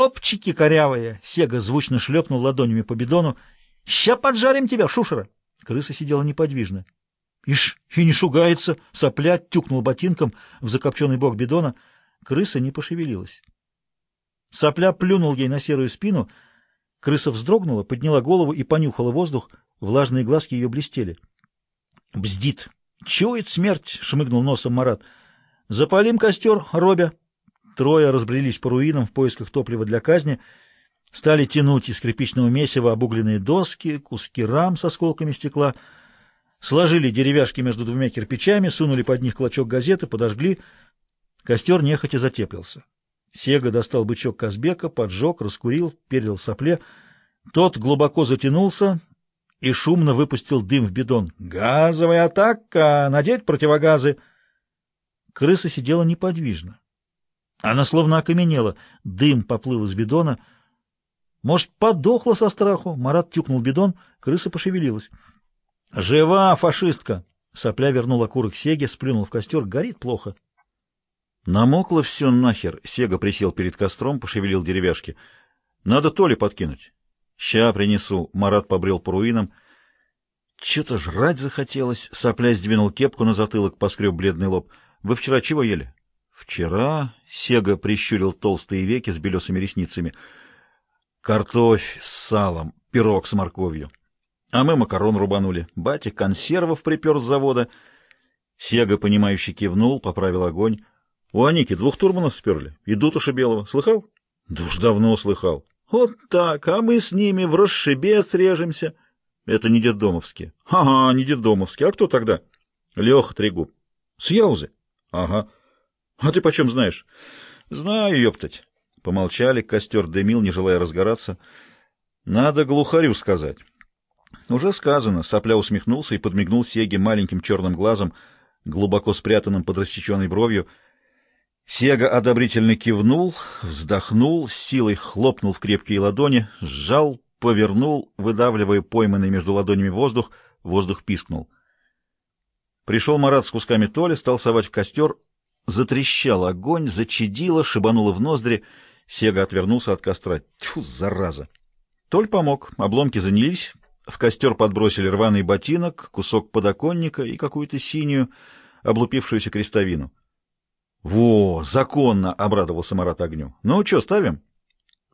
Опчики корявые! Сега звучно шлепнул ладонями по бидону. Ща поджарим тебя, шушера! Крыса сидела неподвижно. Ишь, и не шугается! Сопля тюкнул ботинком в закопченный бок бидона. Крыса не пошевелилась. Сопля плюнул ей на серую спину. Крыса вздрогнула, подняла голову и понюхала воздух. Влажные глазки ее блестели. «Бздит! Чует смерть!» — шмыгнул носом Марат. «Запалим костер, Робя!» Трое разбрелись по руинам в поисках топлива для казни, стали тянуть из кирпичного месива обугленные доски, куски рам с осколками стекла, сложили деревяшки между двумя кирпичами, сунули под них клочок газеты, подожгли. Костер нехотя затеплился. Сега достал бычок Казбека, поджег, раскурил, передал сопле. Тот глубоко затянулся и шумно выпустил дым в бидон. «Газовая атака! Надеть противогазы!» Крыса сидела неподвижно. Она словно окаменела. Дым поплыл из бидона. Может, подохла со страху? Марат тюкнул бидон, крыса пошевелилась. «Жива, фашистка!» Сопля вернул окурок Сеге, сплюнул в костер. Горит плохо. Намокло все нахер. Сега присел перед костром, пошевелил деревяшки. Надо Толе подкинуть. Ща принесу. Марат побрел по руинам. Что-то жрать захотелось. Сопля сдвинул кепку на затылок, поскреб бледный лоб. Вы вчера чего ели? Вчера Сега прищурил толстые веки с белесыми ресницами. Картофь с салом, пирог с морковью. А мы макарон рубанули. Батя консервов припер с завода. Сега, понимающий, кивнул, поправил огонь. У Аники двух турманов сперли. И Дутуша Белого. Слыхал? Да уж давно слыхал. Вот так, а мы с ними в расшибец режемся. Это не детдомовские. Ага, не детдомовские. А кто тогда? Леха Трегуб. С Яузы? Ага. А ты почем знаешь? Знаю, ёптать. Помолчали, костер дымил, не желая разгораться. Надо глухарю сказать. Уже сказано. Сопля усмехнулся и подмигнул Сеге маленьким черным глазом, глубоко спрятанным под рассеченной бровью. Сега одобрительно кивнул, вздохнул, силой хлопнул в крепкие ладони, сжал, повернул, выдавливая пойманный между ладонями воздух, воздух пискнул. Пришел Марат с кусками толи, стал совать в костер, затрещал огонь, зачадило, шибануло в ноздри. Сега отвернулся от костра. Тьфу, зараза! Толь помог, обломки занялись, в костер подбросили рваный ботинок, кусок подоконника и какую-то синюю, облупившуюся крестовину. «Во, законно!» — обрадовался Марат огню. «Ну, что, ставим?»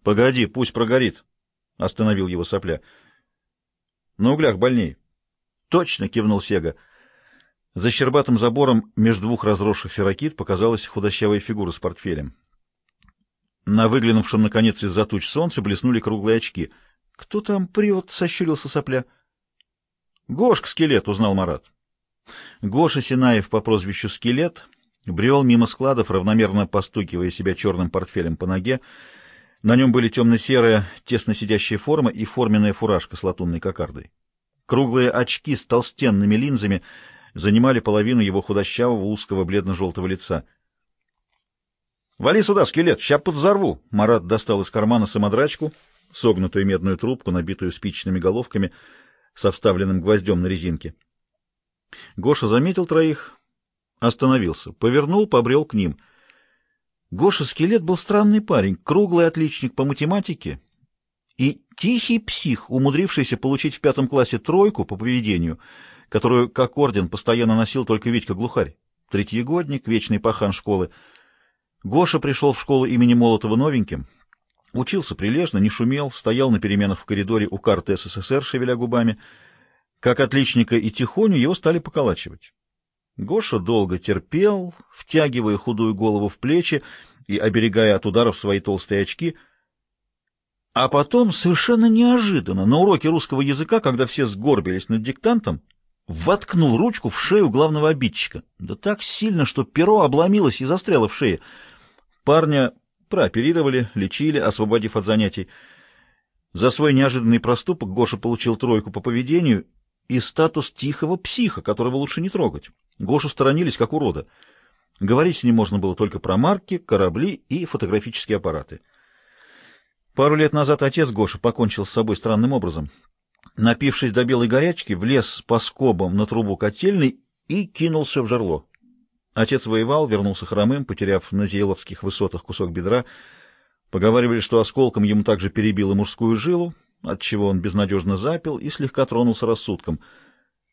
«Погоди, пусть прогорит», — остановил его сопля. «На углях больней». «Точно!» — кивнул Сега. За щербатым забором между двух разросшихся ракит показалась худощавая фигура с портфелем. На выглянувшем, наконец, из-за туч солнца блеснули круглые очки. «Кто там прет?» — сощурился сопля. «Гошка, скелет!» — узнал Марат. Гоша Синаев по прозвищу «Скелет» брел мимо складов, равномерно постукивая себя черным портфелем по ноге. На нем были темно-серая, тесно сидящая форма и форменная фуражка с латунной кокардой. Круглые очки с толстенными линзами — занимали половину его худощавого, узкого, бледно-желтого лица. «Вали сюда, скелет, ща подзорву!» Марат достал из кармана самодрачку, согнутую медную трубку, набитую спичными головками, со вставленным гвоздем на резинке. Гоша заметил троих, остановился, повернул, побрел к ним. Гоша-скелет был странный парень, круглый отличник по математике и тихий псих, умудрившийся получить в пятом классе тройку по поведению — которую, как орден, постоянно носил только Витька Глухарь. Третьегодник, вечный пахан школы. Гоша пришел в школу имени Молотова новеньким. Учился прилежно, не шумел, стоял на переменах в коридоре у карты СССР, шевеля губами. Как отличника и тихоню его стали поколачивать. Гоша долго терпел, втягивая худую голову в плечи и оберегая от ударов свои толстые очки. А потом, совершенно неожиданно, на уроке русского языка, когда все сгорбились над диктантом, воткнул ручку в шею главного обидчика. Да так сильно, что перо обломилось и застряло в шее. Парня прооперировали, лечили, освободив от занятий. За свой неожиданный проступок Гоша получил тройку по поведению и статус тихого психа, которого лучше не трогать. Гошу сторонились как урода. Говорить с ним можно было только про марки, корабли и фотографические аппараты. Пару лет назад отец Гоша покончил с собой странным образом — напившись до белой горячки, влез по скобам на трубу котельной и кинулся в жерло. Отец воевал, вернулся хромым, потеряв на Зейловских высотах кусок бедра. Поговаривали, что осколком ему также перебило мужскую жилу, отчего он безнадежно запил и слегка тронулся рассудком —